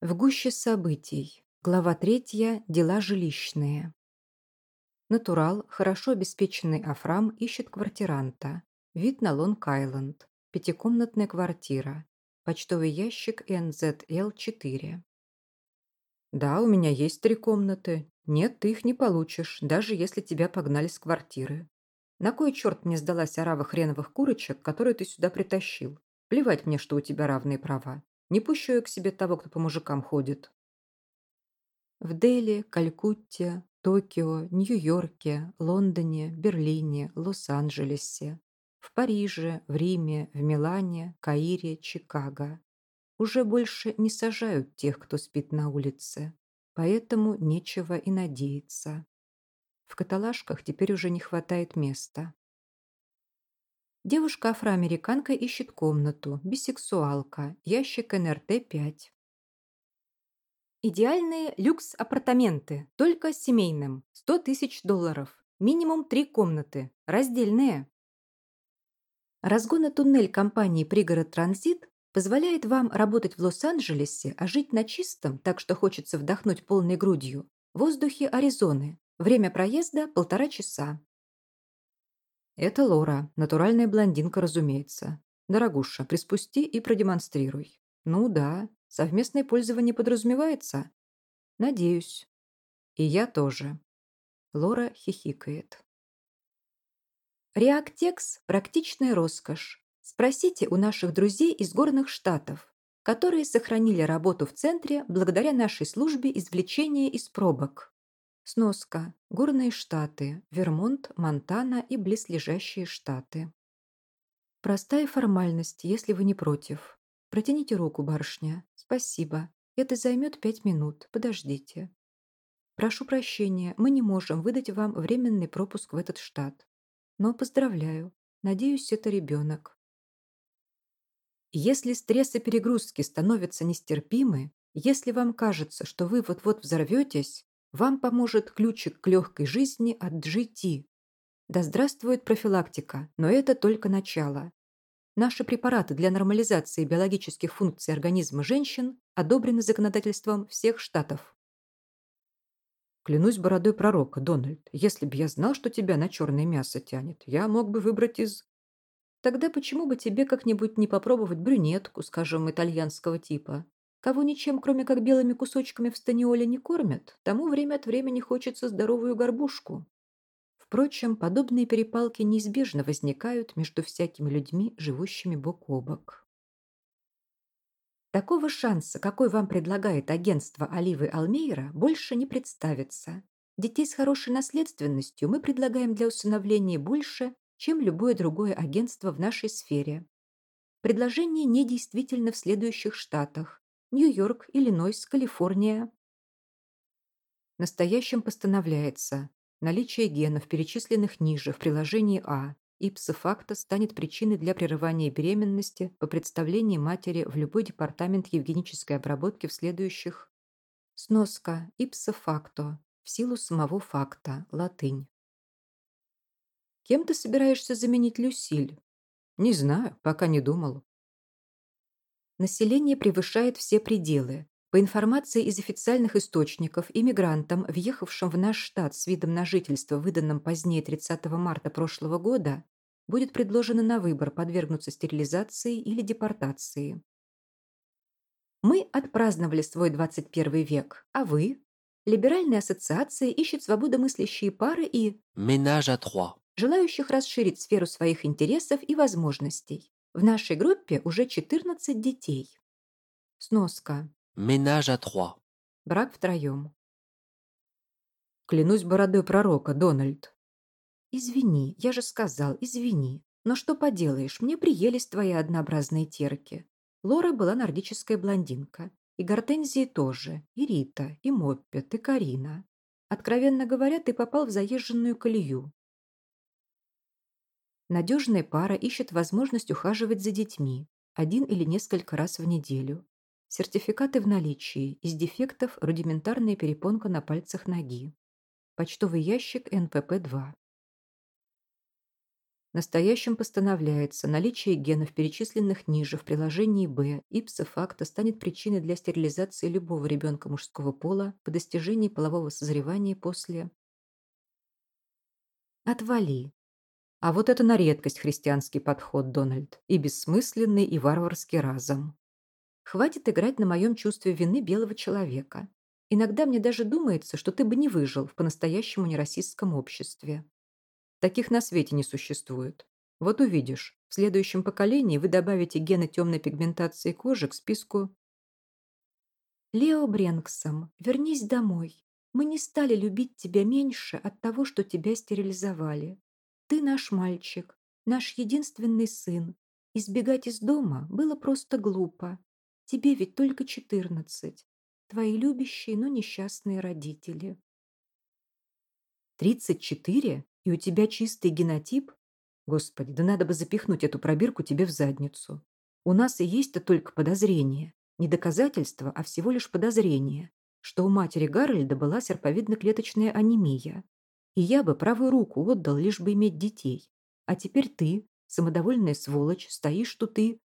В гуще событий. Глава третья. Дела жилищные. Натурал, хорошо обеспеченный Афрам, ищет квартиранта. Вид на Лонг-Айленд. Пятикомнатная квартира. Почтовый ящик НЗЛ-4. «Да, у меня есть три комнаты. Нет, ты их не получишь, даже если тебя погнали с квартиры. На кой черт мне сдалась орава хреновых курочек, которые ты сюда притащил? Плевать мне, что у тебя равные права. Не пущу я к себе того, кто по мужикам ходит». В Дели, Калькутте, Токио, Нью-Йорке, Лондоне, Берлине, Лос-Анджелесе, в Париже, в Риме, в Милане, Каире, Чикаго. Уже больше не сажают тех, кто спит на улице, поэтому нечего и надеяться. В каталажках теперь уже не хватает места. Девушка-афроамериканка ищет комнату, бисексуалка, ящик НРТ-5. Идеальные люкс-апартаменты, только семейным, 100 тысяч долларов, минимум три комнаты, раздельные. Разгонный туннель компании «Пригород Транзит» позволяет вам работать в Лос-Анджелесе, а жить на чистом, так что хочется вдохнуть полной грудью, в воздухе Аризоны. Время проезда – полтора часа. Это Лора, натуральная блондинка, разумеется. Дорогуша, приспусти и продемонстрируй. Ну да, совместное пользование подразумевается? Надеюсь. И я тоже. Лора хихикает. Реактекс – практичная роскошь. Спросите у наших друзей из горных штатов, которые сохранили работу в центре благодаря нашей службе извлечения из пробок. Сноска. Горные штаты. Вермонт, Монтана и близлежащие штаты. Простая формальность, если вы не против. Протяните руку, барышня. Спасибо. Это займет пять минут. Подождите. Прошу прощения, мы не можем выдать вам временный пропуск в этот штат. Но поздравляю. Надеюсь, это ребенок. Если стресс и перегрузки становятся нестерпимы, если вам кажется, что вы вот-вот взорветесь, вам поможет ключик к легкой жизни от GT. Да здравствует профилактика, но это только начало. Наши препараты для нормализации биологических функций организма женщин одобрены законодательством всех штатов. Клянусь бородой пророка, Дональд, если бы я знал, что тебя на черное мясо тянет, я мог бы выбрать из... Тогда почему бы тебе как-нибудь не попробовать брюнетку, скажем, итальянского типа? Кого ничем, кроме как белыми кусочками в станиоле не кормят, тому время от времени хочется здоровую горбушку. Впрочем, подобные перепалки неизбежно возникают между всякими людьми, живущими бок о бок. Такого шанса, какой вам предлагает агентство Оливы Алмейра, больше не представится. Детей с хорошей наследственностью мы предлагаем для усыновления больше, чем любое другое агентство в нашей сфере. Предложение недействительно в следующих штатах. Нью-Йорк, Иллинойс, Калифорния. Настоящим постановляется наличие генов, перечисленных ниже в приложении А, ипсо-факто станет причиной для прерывания беременности по представлению матери в любой департамент евгенической обработки в следующих Сноска ипсо-факто в силу самого факта, латынь. Кем ты собираешься заменить Люсиль? Не знаю, пока не думал. Население превышает все пределы. По информации из официальных источников, иммигрантам, въехавшим в наш штат с видом на жительство, выданным позднее 30 марта прошлого года, будет предложено на выбор подвергнуться стерилизации или депортации. Мы отпраздновали свой 21 век, а вы? Либеральная ассоциация ищет свободомыслящие пары и... Ménage à trois. Желающих расширить сферу своих интересов и возможностей. В нашей группе уже 14 детей. Сноска. Ménage à trois. Брак втроем. Клянусь бородой пророка, Дональд. Извини, я же сказал, извини. Но что поделаешь, мне приелись твои однообразные терки. Лора была нордическая блондинка. И Гортензии тоже. И Рита, и Моппет, и Карина. Откровенно говоря, ты попал в заезженную колею. Надежная пара ищет возможность ухаживать за детьми один или несколько раз в неделю. Сертификаты в наличии, из дефектов рудиментарная перепонка на пальцах ноги. Почтовый ящик НПП-2. Настоящим постановляется наличие генов, перечисленных ниже в приложении Б, ипсо факто станет причиной для стерилизации любого ребенка мужского пола по достижении полового созревания после... Отвали. А вот это на редкость христианский подход, Дональд, и бессмысленный, и варварский разум. Хватит играть на моем чувстве вины белого человека. Иногда мне даже думается, что ты бы не выжил в по-настоящему нероссийском обществе. Таких на свете не существует. Вот увидишь, в следующем поколении вы добавите гены темной пигментации кожи к списку Лео Бренксом, вернись домой. Мы не стали любить тебя меньше от того, что тебя стерилизовали. Ты наш мальчик, наш единственный сын. Избегать из дома было просто глупо. Тебе ведь только четырнадцать. Твои любящие, но несчастные родители. Тридцать четыре? И у тебя чистый генотип? Господи, да надо бы запихнуть эту пробирку тебе в задницу. У нас и есть-то только подозрение. Не доказательство, а всего лишь подозрение, что у матери Гарольда была серповидно-клеточная анемия. И я бы правую руку отдал, лишь бы иметь детей. А теперь ты, самодовольная сволочь, стоишь тут и...